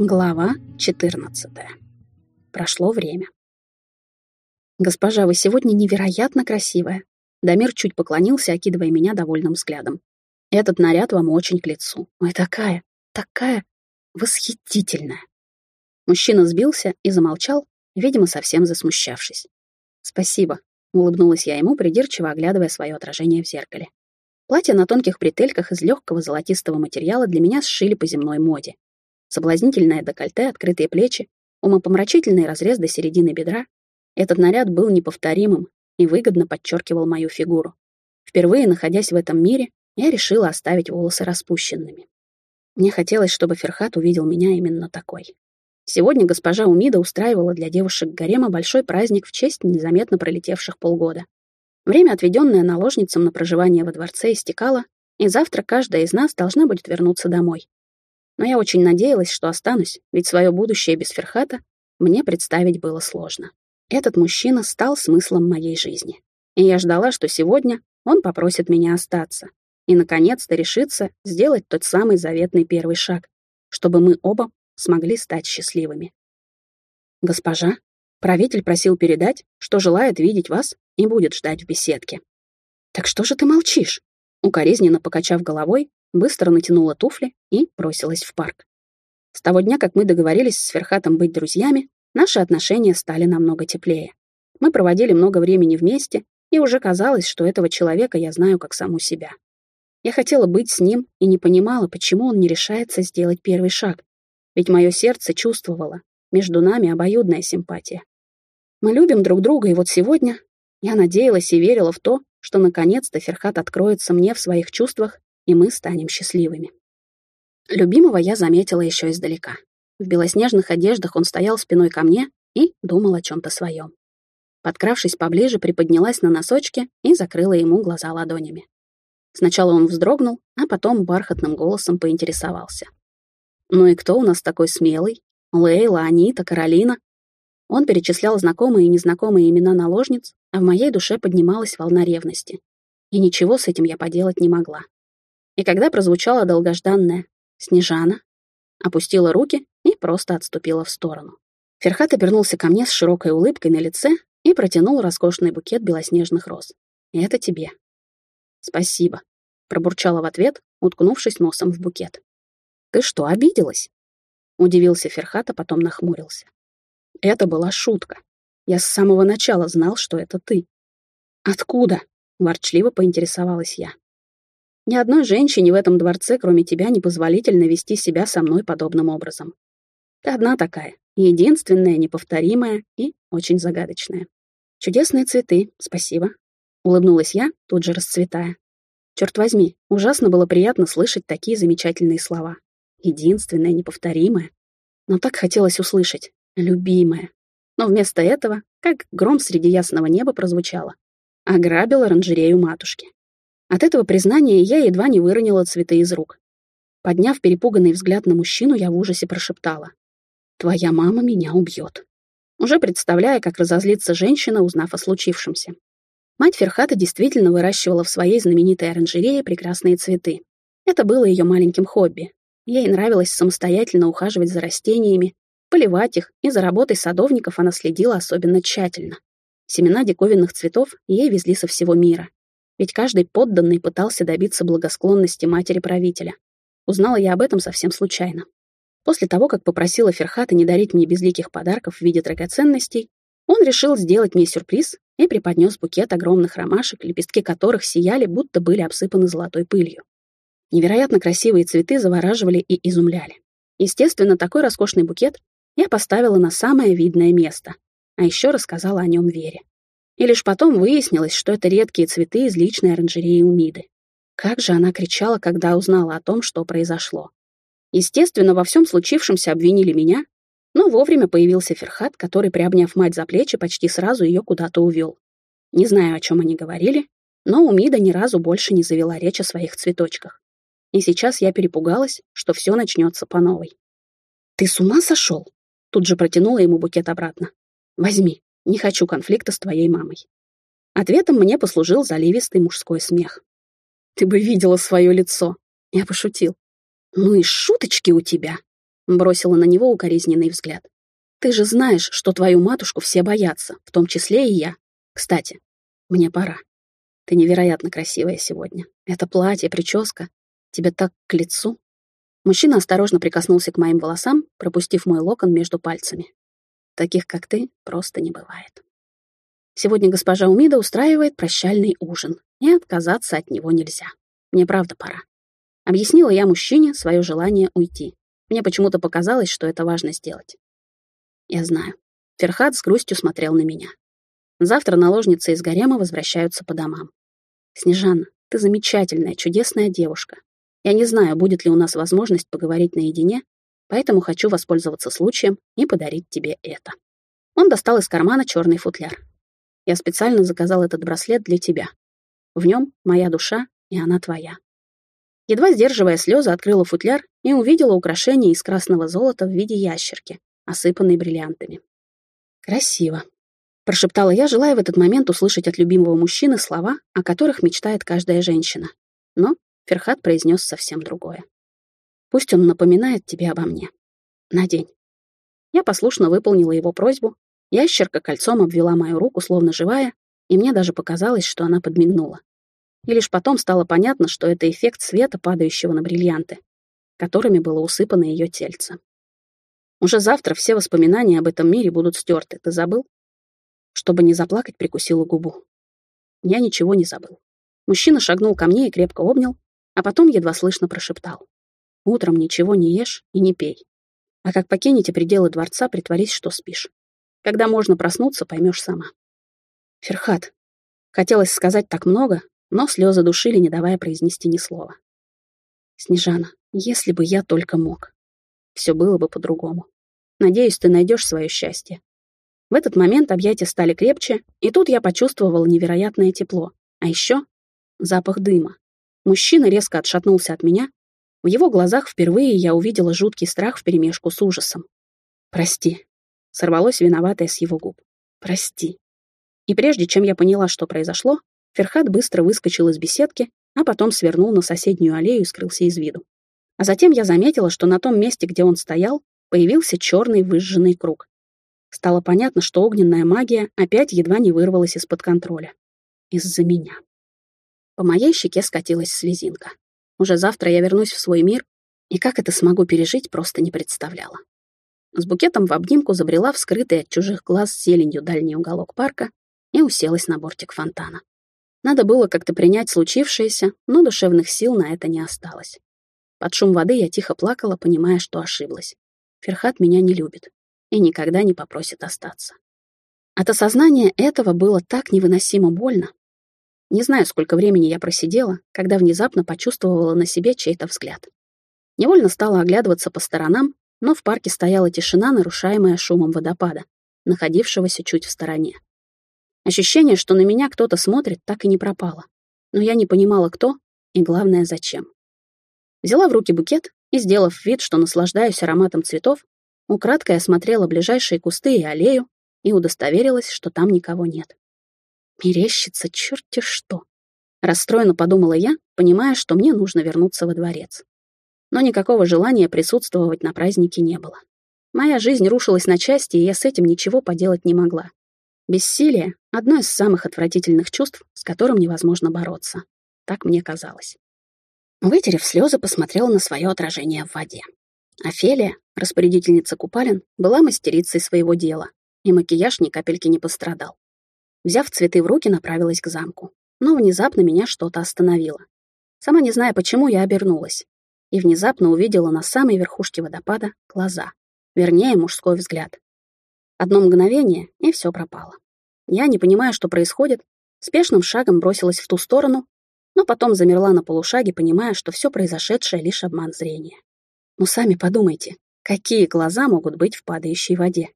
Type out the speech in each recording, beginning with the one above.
Глава 14. Прошло время. «Госпожа, вы сегодня невероятно красивая». Дамир чуть поклонился, окидывая меня довольным взглядом. «Этот наряд вам очень к лицу. Ой, такая, такая восхитительная». Мужчина сбился и замолчал, видимо, совсем засмущавшись. «Спасибо», — улыбнулась я ему, придирчиво оглядывая свое отражение в зеркале. Платье на тонких бретельках из легкого золотистого материала для меня сшили по земной моде. Соблазнительное декольте, открытые плечи, умопомрачительный разрез до середины бедра. Этот наряд был неповторимым и выгодно подчеркивал мою фигуру. Впервые, находясь в этом мире, я решила оставить волосы распущенными. Мне хотелось, чтобы Ферхат увидел меня именно такой. Сегодня госпожа Умида устраивала для девушек гарема большой праздник в честь незаметно пролетевших полгода. Время, отведенное наложницам на проживание во дворце, истекало, и завтра каждая из нас должна будет вернуться домой но я очень надеялась, что останусь, ведь свое будущее без Ферхата мне представить было сложно. Этот мужчина стал смыслом моей жизни. И я ждала, что сегодня он попросит меня остаться и, наконец-то, решится сделать тот самый заветный первый шаг, чтобы мы оба смогли стать счастливыми. «Госпожа, правитель просил передать, что желает видеть вас и будет ждать в беседке». «Так что же ты молчишь?» Укоризненно покачав головой, быстро натянула туфли и бросилась в парк. С того дня, как мы договорились с Ферхатом быть друзьями, наши отношения стали намного теплее. Мы проводили много времени вместе, и уже казалось, что этого человека я знаю как саму себя. Я хотела быть с ним и не понимала, почему он не решается сделать первый шаг. Ведь мое сердце чувствовало, между нами обоюдная симпатия. Мы любим друг друга, и вот сегодня я надеялась и верила в то, что наконец-то Ферхат откроется мне в своих чувствах и мы станем счастливыми. Любимого я заметила еще издалека. В белоснежных одеждах он стоял спиной ко мне и думал о чем-то своем. Подкравшись поближе, приподнялась на носочки и закрыла ему глаза ладонями. Сначала он вздрогнул, а потом бархатным голосом поинтересовался. «Ну и кто у нас такой смелый? Лейла, Анита, Каролина?» Он перечислял знакомые и незнакомые имена наложниц, а в моей душе поднималась волна ревности. И ничего с этим я поделать не могла. И когда прозвучало долгожданное «Снежана», опустила руки и просто отступила в сторону. Ферхат обернулся ко мне с широкой улыбкой на лице и протянул роскошный букет белоснежных роз. «Это тебе». «Спасибо», — пробурчала в ответ, уткнувшись носом в букет. «Ты что, обиделась?» Удивился Ферхат, а потом нахмурился. «Это была шутка. Я с самого начала знал, что это ты». «Откуда?» — ворчливо поинтересовалась я. Ни одной женщине в этом дворце, кроме тебя, непозволительно вести себя со мной подобным образом. Ты одна такая, единственная, неповторимая и очень загадочная. Чудесные цветы, спасибо. Улыбнулась я, тут же расцветая. Черт возьми, ужасно было приятно слышать такие замечательные слова. Единственная, неповторимая. Но так хотелось услышать «любимая». Но вместо этого, как гром среди ясного неба прозвучало, ограбил оранжерею матушки. От этого признания я едва не выронила цветы из рук. Подняв перепуганный взгляд на мужчину, я в ужасе прошептала. «Твоя мама меня убьет». Уже представляя, как разозлится женщина, узнав о случившемся. Мать Ферхата действительно выращивала в своей знаменитой оранжерее прекрасные цветы. Это было ее маленьким хобби. Ей нравилось самостоятельно ухаживать за растениями, поливать их, и за работой садовников она следила особенно тщательно. Семена диковинных цветов ей везли со всего мира. Ведь каждый подданный пытался добиться благосклонности матери правителя. Узнала я об этом совсем случайно. После того, как попросила Ферхата не дарить мне безликих подарков в виде драгоценностей, он решил сделать мне сюрприз и преподнес букет огромных ромашек, лепестки которых сияли, будто были обсыпаны золотой пылью. Невероятно красивые цветы завораживали и изумляли. Естественно, такой роскошный букет я поставила на самое видное место, а еще рассказала о нем Вере. И лишь потом выяснилось, что это редкие цветы из личной оранжереи Умиды. Как же она кричала, когда узнала о том, что произошло. Естественно, во всем случившемся обвинили меня, но вовремя появился Ферхат, который, приобняв мать за плечи, почти сразу ее куда-то увел. Не знаю, о чем они говорили, но Умида ни разу больше не завела речь о своих цветочках. И сейчас я перепугалась, что все начнется по новой. «Ты с ума сошел?» Тут же протянула ему букет обратно. «Возьми, не хочу конфликта с твоей мамой. Ответом мне послужил заливистый мужской смех. Ты бы видела свое лицо. Я пошутил. Ну и шуточки у тебя. Бросила на него укоризненный взгляд. «Ты же знаешь, что твою матушку все боятся, в том числе и я. Кстати, мне пора. Ты невероятно красивая сегодня. Это платье, прическа. Тебе так к лицу». Мужчина осторожно прикоснулся к моим волосам, пропустив мой локон между пальцами. Таких, как ты, просто не бывает. Сегодня госпожа Умида устраивает прощальный ужин, и отказаться от него нельзя. Мне правда пора. Объяснила я мужчине свое желание уйти. Мне почему-то показалось, что это важно сделать. Я знаю. Ферхат с грустью смотрел на меня. Завтра наложницы из гарема возвращаются по домам. Снежана, ты замечательная, чудесная девушка. Я не знаю, будет ли у нас возможность поговорить наедине, поэтому хочу воспользоваться случаем и подарить тебе это. Он достал из кармана черный футляр. Я специально заказал этот браслет для тебя. В нем моя душа, и она твоя. Едва сдерживая слезы, открыла футляр и увидела украшение из красного золота в виде ящерки, осыпанной бриллиантами. «Красиво», — прошептала я, желая в этот момент услышать от любимого мужчины слова, о которых мечтает каждая женщина. Но Ферхат произнес совсем другое. «Пусть он напоминает тебе обо мне. Надень». Я послушно выполнила его просьбу. Ящерка кольцом обвела мою руку, словно живая, и мне даже показалось, что она подмигнула. И лишь потом стало понятно, что это эффект света, падающего на бриллианты, которыми было усыпано ее тельце. Уже завтра все воспоминания об этом мире будут стерты. Ты забыл? Чтобы не заплакать, прикусила губу. Я ничего не забыл. Мужчина шагнул ко мне и крепко обнял, а потом едва слышно прошептал. Утром ничего не ешь и не пей. А как покинете пределы дворца, притворись, что спишь. Когда можно проснуться, поймешь сама. Ферхат. Хотелось сказать так много, но слезы душили, не давая произнести ни слова. Снежана, если бы я только мог. Все было бы по-другому. Надеюсь, ты найдешь свое счастье. В этот момент объятия стали крепче, и тут я почувствовала невероятное тепло. А еще запах дыма. Мужчина резко отшатнулся от меня. В его глазах впервые я увидела жуткий страх вперемешку с ужасом. «Прости», — сорвалось виноватое с его губ. «Прости». И прежде чем я поняла, что произошло, Ферхат быстро выскочил из беседки, а потом свернул на соседнюю аллею и скрылся из виду. А затем я заметила, что на том месте, где он стоял, появился черный выжженный круг. Стало понятно, что огненная магия опять едва не вырвалась из-под контроля. Из-за меня. По моей щеке скатилась слезинка. Уже завтра я вернусь в свой мир, и как это смогу пережить, просто не представляла. С букетом в обнимку забрела в скрытый от чужих глаз зеленью дальний уголок парка и уселась на бортик фонтана. Надо было как-то принять случившееся, но душевных сил на это не осталось. Под шум воды я тихо плакала, понимая, что ошиблась. Ферхат меня не любит и никогда не попросит остаться. От осознания этого было так невыносимо больно. Не знаю, сколько времени я просидела, когда внезапно почувствовала на себе чей-то взгляд. Невольно стала оглядываться по сторонам, но в парке стояла тишина, нарушаемая шумом водопада, находившегося чуть в стороне. Ощущение, что на меня кто-то смотрит, так и не пропало. Но я не понимала, кто и, главное, зачем. Взяла в руки букет и, сделав вид, что наслаждаюсь ароматом цветов, украдкой осмотрела ближайшие кусты и аллею и удостоверилась, что там никого нет. Мерещится черти что. Расстроенно подумала я, понимая, что мне нужно вернуться во дворец. Но никакого желания присутствовать на празднике не было. Моя жизнь рушилась на части, и я с этим ничего поделать не могла. Бессилие — одно из самых отвратительных чувств, с которым невозможно бороться. Так мне казалось. Вытерев слезы, посмотрела на свое отражение в воде. Офелия, распорядительница купалин, была мастерицей своего дела, и макияж ни капельки не пострадал. Взяв цветы в руки, направилась к замку. Но внезапно меня что-то остановило. Сама не зная почему, я обернулась. И внезапно увидела на самой верхушке водопада глаза. Вернее, мужской взгляд. Одно мгновение, и все пропало. Я, не понимая, что происходит, спешным шагом бросилась в ту сторону, но потом замерла на полушаге, понимая, что все произошедшее — лишь обман зрения. Ну, сами подумайте, какие глаза могут быть в падающей воде?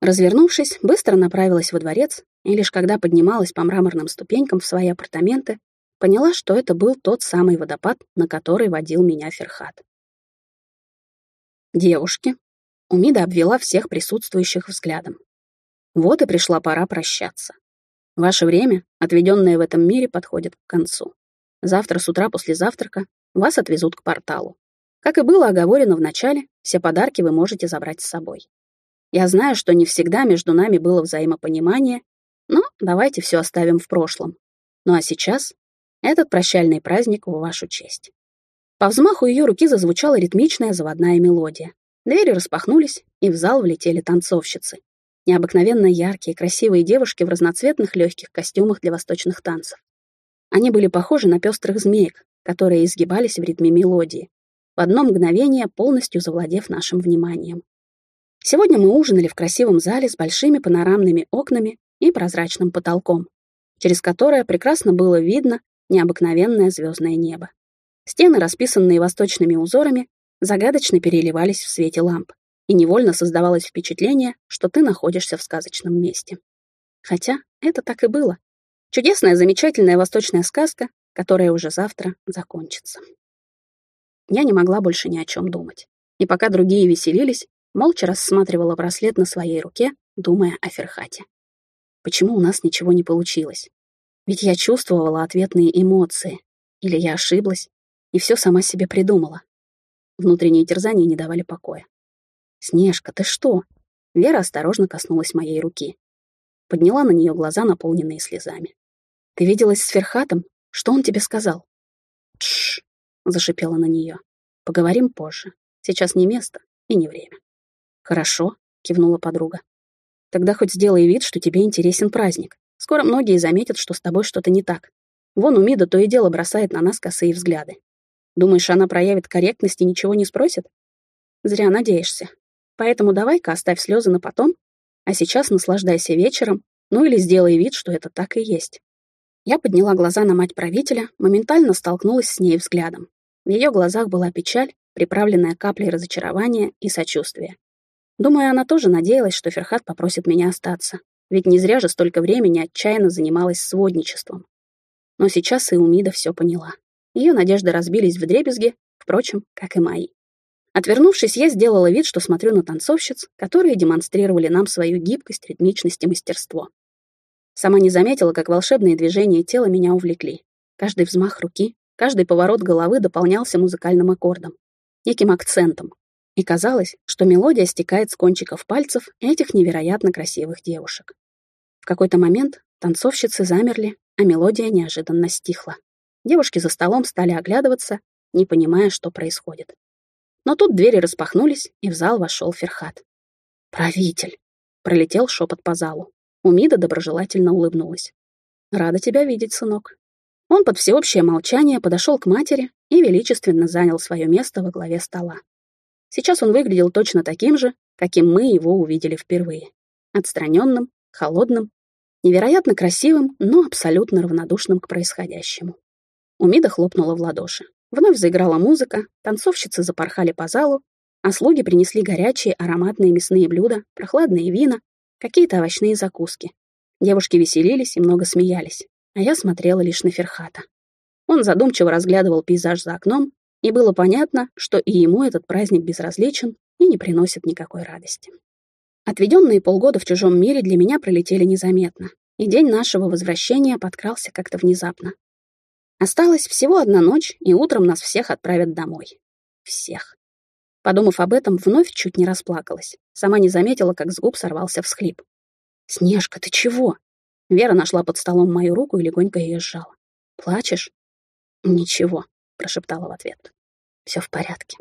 Развернувшись, быстро направилась во дворец, и лишь когда поднималась по мраморным ступенькам в свои апартаменты, поняла, что это был тот самый водопад, на который водил меня Ферхат. Девушки, Умида обвела всех присутствующих взглядом. Вот и пришла пора прощаться. Ваше время, отведенное в этом мире, подходит к концу. Завтра с утра после завтрака вас отвезут к порталу. Как и было оговорено в начале, все подарки вы можете забрать с собой. Я знаю, что не всегда между нами было взаимопонимание, но давайте все оставим в прошлом. Ну а сейчас этот прощальный праздник в вашу честь. По взмаху ее руки зазвучала ритмичная заводная мелодия. Двери распахнулись, и в зал влетели танцовщицы. Необыкновенно яркие, красивые девушки в разноцветных легких костюмах для восточных танцев. Они были похожи на пестрых змеек, которые изгибались в ритме мелодии, в одно мгновение полностью завладев нашим вниманием. Сегодня мы ужинали в красивом зале с большими панорамными окнами и прозрачным потолком, через которое прекрасно было видно необыкновенное звездное небо. Стены, расписанные восточными узорами, загадочно переливались в свете ламп, и невольно создавалось впечатление, что ты находишься в сказочном месте. Хотя это так и было. Чудесная, замечательная восточная сказка, которая уже завтра закончится. Я не могла больше ни о чем думать. И пока другие веселились, молча рассматривала браслет на своей руке, думая о Ферхате. Почему у нас ничего не получилось? Ведь я чувствовала ответные эмоции. Или я ошиблась и все сама себе придумала. Внутренние терзания не давали покоя. «Снежка, ты что?» Вера осторожно коснулась моей руки. Подняла на нее глаза, наполненные слезами. «Ты виделась с Ферхатом? Что он тебе сказал?» «Тш!» — зашипела на нее. «Поговорим позже. Сейчас не место и не время». «Хорошо», — кивнула подруга. «Тогда хоть сделай вид, что тебе интересен праздник. Скоро многие заметят, что с тобой что-то не так. Вон у Мида то и дело бросает на нас косые взгляды. Думаешь, она проявит корректность и ничего не спросит? Зря надеешься. Поэтому давай-ка оставь слезы на потом, а сейчас наслаждайся вечером, ну или сделай вид, что это так и есть. Я подняла глаза на мать правителя, моментально столкнулась с ней взглядом. В ее глазах была печаль, приправленная каплей разочарования и сочувствия. Думаю, она тоже надеялась, что Ферхат попросит меня остаться, ведь не зря же столько времени отчаянно занималась сводничеством. Но сейчас и Умида все поняла. Ее надежды разбились в дребезги, впрочем, как и мои. Отвернувшись, я сделала вид, что смотрю на танцовщиц, которые демонстрировали нам свою гибкость, ритмичность и мастерство. Сама не заметила, как волшебные движения тела меня увлекли. Каждый взмах руки, каждый поворот головы дополнялся музыкальным аккордом, неким акцентом. И казалось, что мелодия стекает с кончиков пальцев этих невероятно красивых девушек. В какой-то момент танцовщицы замерли, а мелодия неожиданно стихла. Девушки за столом стали оглядываться, не понимая, что происходит. Но тут двери распахнулись, и в зал вошел Ферхат. «Правитель!» — пролетел шепот по залу. Умида доброжелательно улыбнулась. «Рада тебя видеть, сынок». Он под всеобщее молчание подошел к матери и величественно занял свое место во главе стола. Сейчас он выглядел точно таким же, каким мы его увидели впервые. Отстраненным, холодным, невероятно красивым, но абсолютно равнодушным к происходящему. Умида хлопнула в ладоши. Вновь заиграла музыка, танцовщицы запорхали по залу, а слуги принесли горячие ароматные мясные блюда, прохладные вина, какие-то овощные закуски. Девушки веселились и много смеялись, а я смотрела лишь на Ферхата. Он задумчиво разглядывал пейзаж за окном, и было понятно, что и ему этот праздник безразличен и не приносит никакой радости. Отведенные полгода в чужом мире для меня пролетели незаметно, и день нашего возвращения подкрался как-то внезапно. Осталась всего одна ночь, и утром нас всех отправят домой. Всех. Подумав об этом, вновь чуть не расплакалась. Сама не заметила, как с губ сорвался всхлип. «Снежка, ты чего?» Вера нашла под столом мою руку и легонько ее сжала. «Плачешь?» «Ничего», — прошептала в ответ. «Все в порядке».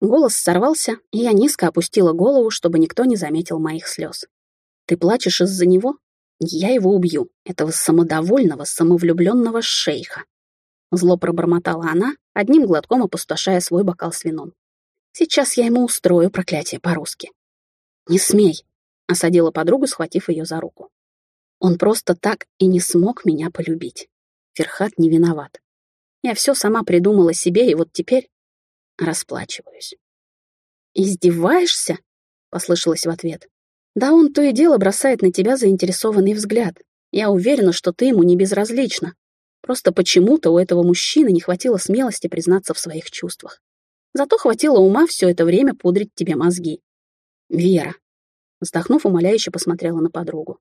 Голос сорвался, и я низко опустила голову, чтобы никто не заметил моих слез. «Ты плачешь из-за него?» Я его убью, этого самодовольного, самовлюбленного шейха. Зло пробормотала она, одним глотком опустошая свой бокал с вином. Сейчас я ему устрою проклятие по-русски. «Не смей!» — осадила подругу, схватив ее за руку. Он просто так и не смог меня полюбить. Ферхат не виноват. Я все сама придумала себе, и вот теперь расплачиваюсь. «Издеваешься?» — послышалось в ответ. Да он то и дело бросает на тебя заинтересованный взгляд. Я уверена, что ты ему не безразлична. Просто почему-то у этого мужчины не хватило смелости признаться в своих чувствах. Зато хватило ума все это время пудрить тебе мозги. Вера. Вздохнув, умоляюще посмотрела на подругу.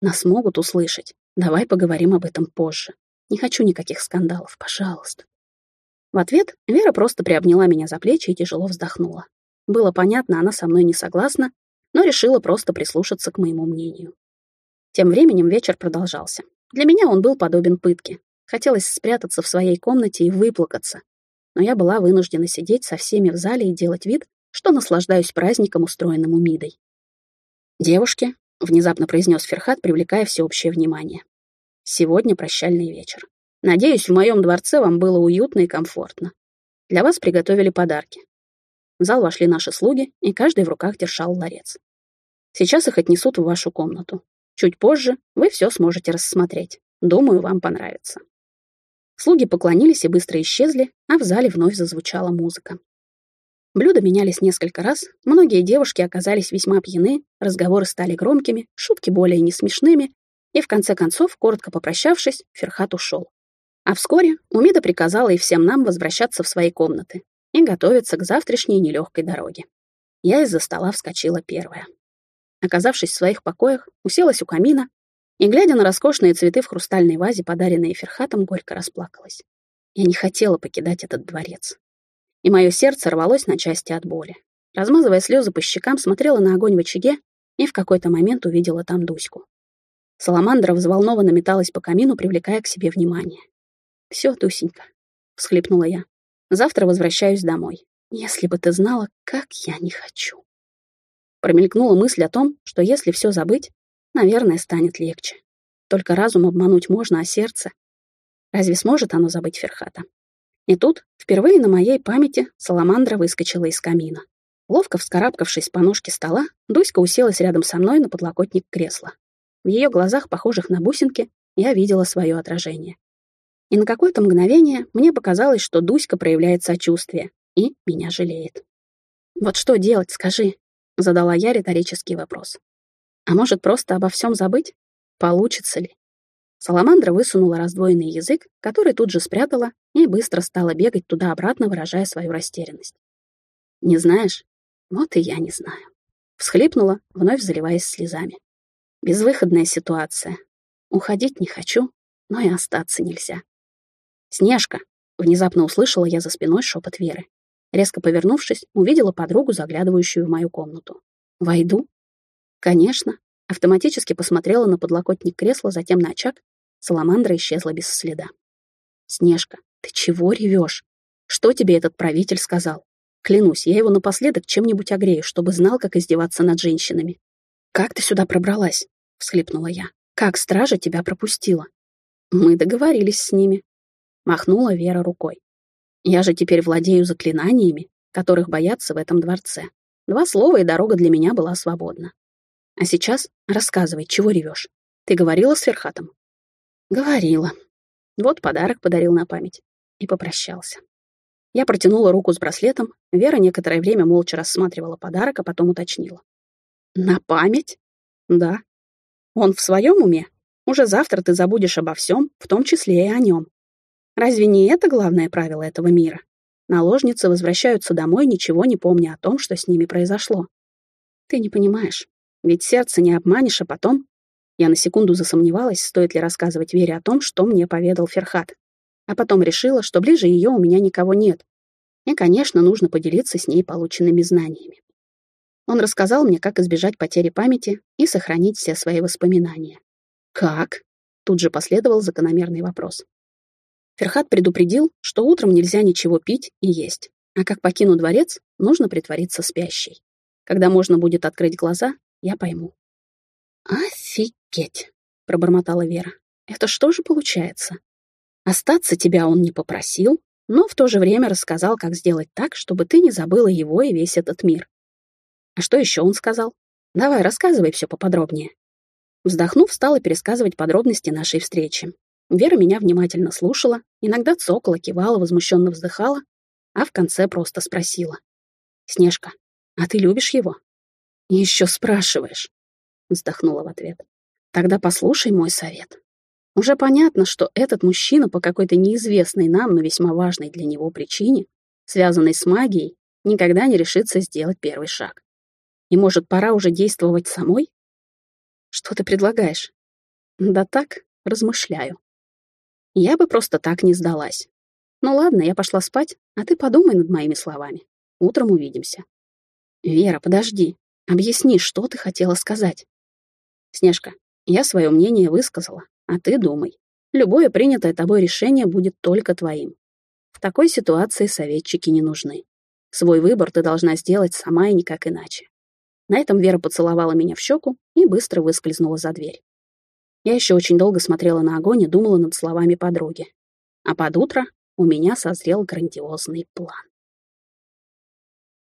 Нас могут услышать. Давай поговорим об этом позже. Не хочу никаких скандалов, пожалуйста. В ответ Вера просто приобняла меня за плечи и тяжело вздохнула. Было понятно, она со мной не согласна, но решила просто прислушаться к моему мнению. Тем временем вечер продолжался. Для меня он был подобен пытке. Хотелось спрятаться в своей комнате и выплакаться. Но я была вынуждена сидеть со всеми в зале и делать вид, что наслаждаюсь праздником, устроенным Умидой. «Девушки», — внезапно произнес Ферхат, привлекая всеобщее внимание. «Сегодня прощальный вечер. Надеюсь, в моем дворце вам было уютно и комфортно. Для вас приготовили подарки. В зал вошли наши слуги, и каждый в руках держал ларец. Сейчас их отнесут в вашу комнату. Чуть позже вы все сможете рассмотреть. Думаю, вам понравится. Слуги поклонились и быстро исчезли, а в зале вновь зазвучала музыка. Блюда менялись несколько раз, многие девушки оказались весьма пьяны, разговоры стали громкими, шутки более не смешными, и в конце концов, коротко попрощавшись, Ферхат ушел. А вскоре Умида приказала и всем нам возвращаться в свои комнаты и готовиться к завтрашней нелегкой дороге. Я из-за стола вскочила первая. Оказавшись в своих покоях, уселась у камина и, глядя на роскошные цветы в хрустальной вазе, подаренные Ферхатом, горько расплакалась. Я не хотела покидать этот дворец и мое сердце рвалось на части от боли. Размазывая слезы по щекам, смотрела на огонь в очаге и в какой-то момент увидела там Дуську. Саламандра взволнованно металась по камину, привлекая к себе внимание. «Все, Дусенька», — всхлипнула я, — «завтра возвращаюсь домой. Если бы ты знала, как я не хочу». Промелькнула мысль о том, что если все забыть, наверное, станет легче. Только разум обмануть можно, а сердце... Разве сможет оно забыть Ферхата? И тут, впервые на моей памяти, саламандра выскочила из камина. Ловко вскарабкавшись по ножке стола, Дуська уселась рядом со мной на подлокотник кресла. В ее глазах, похожих на бусинки, я видела свое отражение. И на какое-то мгновение мне показалось, что Дуська проявляет сочувствие и меня жалеет. «Вот что делать, скажи?» — задала я риторический вопрос. «А может, просто обо всем забыть? Получится ли?» Саламандра высунула раздвоенный язык, который тут же спрятала, и быстро стала бегать туда-обратно, выражая свою растерянность. «Не знаешь? Вот и я не знаю». Всхлипнула, вновь заливаясь слезами. Безвыходная ситуация. Уходить не хочу, но и остаться нельзя. «Снежка!» — внезапно услышала я за спиной шепот Веры. Резко повернувшись, увидела подругу, заглядывающую в мою комнату. «Войду?» «Конечно». Автоматически посмотрела на подлокотник кресла, затем на очаг Саламандра исчезла без следа. «Снежка, ты чего ревешь? Что тебе этот правитель сказал? Клянусь, я его напоследок чем-нибудь огрею, чтобы знал, как издеваться над женщинами. Как ты сюда пробралась?» — всхлипнула я. «Как стража тебя пропустила?» «Мы договорились с ними», — махнула Вера рукой. «Я же теперь владею заклинаниями, которых боятся в этом дворце. Два слова, и дорога для меня была свободна. А сейчас рассказывай, чего ревешь? Ты говорила с Ферхатом?» Говорила. Вот подарок подарил на память. И попрощался. Я протянула руку с браслетом, Вера некоторое время молча рассматривала подарок, а потом уточнила. «На память?» «Да». «Он в своем уме? Уже завтра ты забудешь обо всем, в том числе и о нем. Разве не это главное правило этого мира? Наложницы возвращаются домой, ничего не помня о том, что с ними произошло. Ты не понимаешь, ведь сердце не обманешь, а потом я на секунду засомневалась, стоит ли рассказывать Вере о том, что мне поведал Ферхат. А потом решила, что ближе ее у меня никого нет. И, конечно, нужно поделиться с ней полученными знаниями. Он рассказал мне, как избежать потери памяти и сохранить все свои воспоминания. «Как?» — тут же последовал закономерный вопрос. Ферхат предупредил, что утром нельзя ничего пить и есть, а как покину дворец, нужно притвориться спящей. Когда можно будет открыть глаза, я пойму. «Офигеть!» — пробормотала Вера. «Это что же получается? Остаться тебя он не попросил, но в то же время рассказал, как сделать так, чтобы ты не забыла его и весь этот мир. А что еще он сказал? Давай, рассказывай все поподробнее». Вздохнув, стала пересказывать подробности нашей встречи. Вера меня внимательно слушала, иногда цокала, кивала, возмущенно вздыхала, а в конце просто спросила. «Снежка, а ты любишь его?» «Еще спрашиваешь», вздохнула в ответ. Тогда послушай мой совет. Уже понятно, что этот мужчина по какой-то неизвестной нам, но весьма важной для него причине, связанной с магией, никогда не решится сделать первый шаг. И может, пора уже действовать самой? Что ты предлагаешь? Да так, размышляю. Я бы просто так не сдалась. Ну ладно, я пошла спать, а ты подумай над моими словами. Утром увидимся. Вера, подожди. Объясни, что ты хотела сказать. Снежка, я свое мнение высказала, а ты думай. Любое принятое тобой решение будет только твоим. В такой ситуации советчики не нужны. Свой выбор ты должна сделать сама и никак иначе. На этом Вера поцеловала меня в щеку и быстро выскользнула за дверь. Я еще очень долго смотрела на огонь и думала над словами подруги. А под утро у меня созрел грандиозный план.